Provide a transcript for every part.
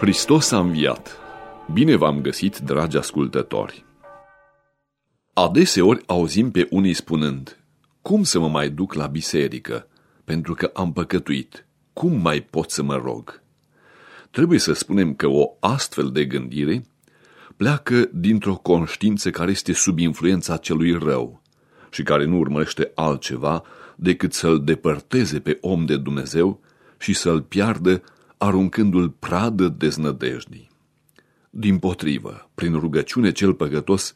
Hristos a înviat! Bine v-am găsit, dragi ascultători! Adeseori auzim pe unii spunând, cum să mă mai duc la biserică, pentru că am păcătuit, cum mai pot să mă rog? Trebuie să spunem că o astfel de gândire pleacă dintr-o conștiință care este sub influența celui rău și care nu urmărește altceva decât să-l depărteze pe om de Dumnezeu și să-l piardă aruncându-l pradă deznădejdii. Din potrivă, prin rugăciune cel păcătos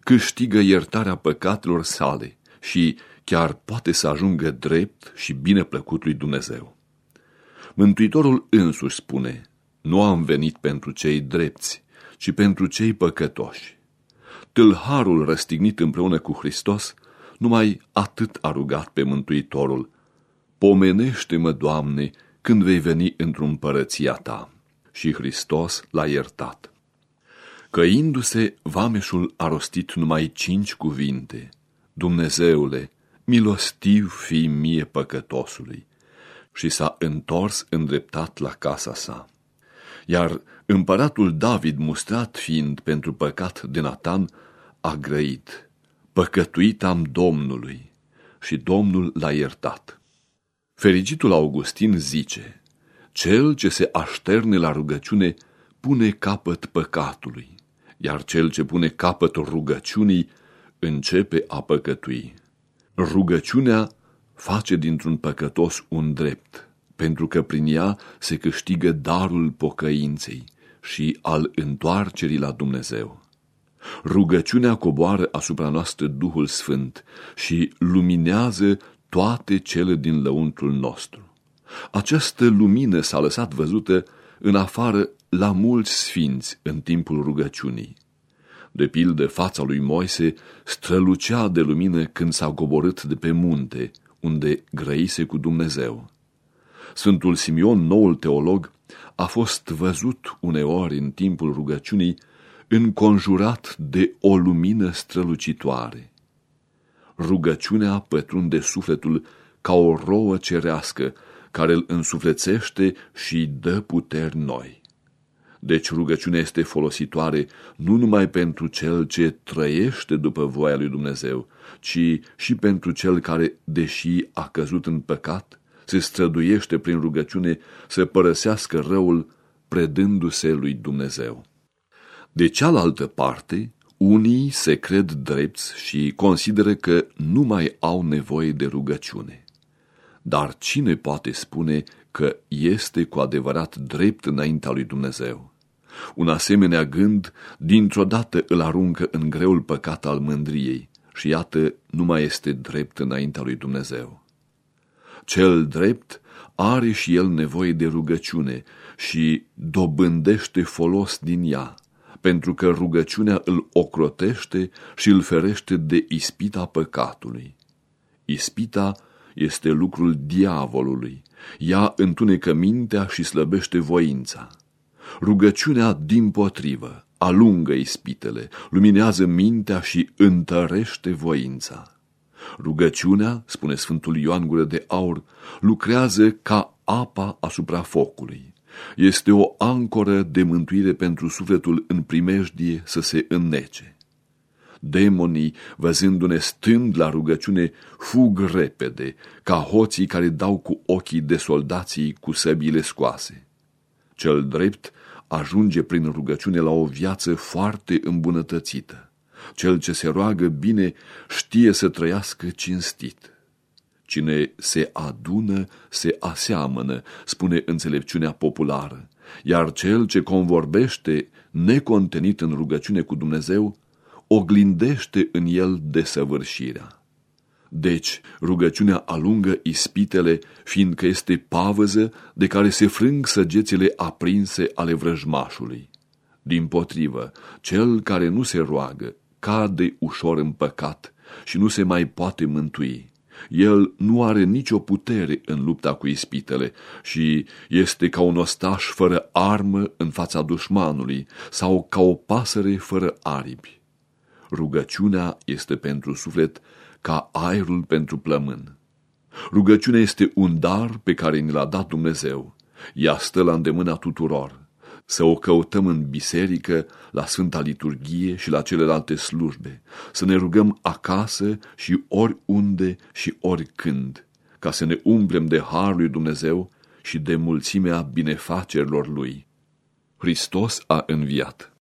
câștigă iertarea păcatelor sale și chiar poate să ajungă drept și bine plăcut lui Dumnezeu. Mântuitorul însuși spune, nu am venit pentru cei drepți, ci pentru cei păcătoși. Tâlharul răstignit împreună cu Hristos, numai atât a rugat pe Mântuitorul, Pomenește-mă, Doamne, când vei veni într-o împărăția ta. Și Hristos l-a iertat. Căindu-se, vameșul a rostit numai cinci cuvinte. Dumnezeule, milostiv fi mie păcătosului. Și s-a întors îndreptat la casa sa. Iar împăratul David, mustrat fiind pentru păcat de Natan, a grăit. Păcătuit am Domnului și Domnul l-a iertat. Ferigitul Augustin zice, Cel ce se așterne la rugăciune pune capăt păcatului, iar cel ce pune capăt rugăciunii începe a păcătui. Rugăciunea face dintr-un păcătos un drept, pentru că prin ea se câștigă darul pocăinței și al întoarcerii la Dumnezeu. Rugăciunea coboară asupra noastră Duhul Sfânt și luminează toate cele din lăuntrul nostru. Această lumină s-a lăsat văzută în afară la mulți sfinți în timpul rugăciunii. De pildă, fața lui Moise strălucea de lumină când s-a coborât de pe munte, unde grăise cu Dumnezeu. Sfântul Simion, noul teolog, a fost văzut uneori în timpul rugăciunii înconjurat de o lumină strălucitoare rugăciunea pătrunde sufletul ca o rouă cerească care îl însuflețește și dă puteri noi. Deci rugăciunea este folositoare nu numai pentru cel ce trăiește după voia lui Dumnezeu, ci și pentru cel care, deși a căzut în păcat, se străduiește prin rugăciune să părăsească răul predându-se lui Dumnezeu. De cealaltă parte, unii se cred drepți și consideră că nu mai au nevoie de rugăciune. Dar cine poate spune că este cu adevărat drept înaintea lui Dumnezeu? Un asemenea gând dintr-o dată îl aruncă în greul păcat al mândriei și iată nu mai este drept înaintea lui Dumnezeu. Cel drept are și el nevoie de rugăciune și dobândește folos din ea pentru că rugăciunea îl ocrotește și îl ferește de ispita păcatului. Ispita este lucrul diavolului. Ea întunecă mintea și slăbește voința. Rugăciunea, din potrivă, alungă ispitele, luminează mintea și întărește voința. Rugăciunea, spune Sfântul Ioan Gură de Aur, lucrează ca apa asupra focului. Este o ancoră de mântuire pentru sufletul în primejdie să se înnece. Demonii, văzându-ne stând la rugăciune, fug repede, ca hoții care dau cu ochii de soldații cu săbile scoase. Cel drept ajunge prin rugăciune la o viață foarte îmbunătățită. Cel ce se roagă bine știe să trăiască cinstit. Cine se adună, se aseamănă, spune înțelepciunea populară, iar cel ce convorbește necontenit în rugăciune cu Dumnezeu, oglindește în el desăvârșirea. Deci, rugăciunea alungă ispitele, fiindcă este pavăză de care se frâng săgețile aprinse ale vrăjmașului. Din potrivă, cel care nu se roagă cade ușor în păcat și nu se mai poate mântui. El nu are nicio putere în lupta cu ispitele și este ca un ostaș fără armă în fața dușmanului sau ca o pasăre fără aripi. Rugăciunea este pentru suflet ca aerul pentru plămân. Rugăciunea este un dar pe care ni l-a dat Dumnezeu. Ea stă la îndemâna tuturor. Să o căutăm în biserică, la Sfânta Liturghie și la celelalte slujbe, să ne rugăm acasă și oriunde și oricând, ca să ne umblem de Harul lui Dumnezeu și de mulțimea binefacerilor Lui. Hristos a înviat.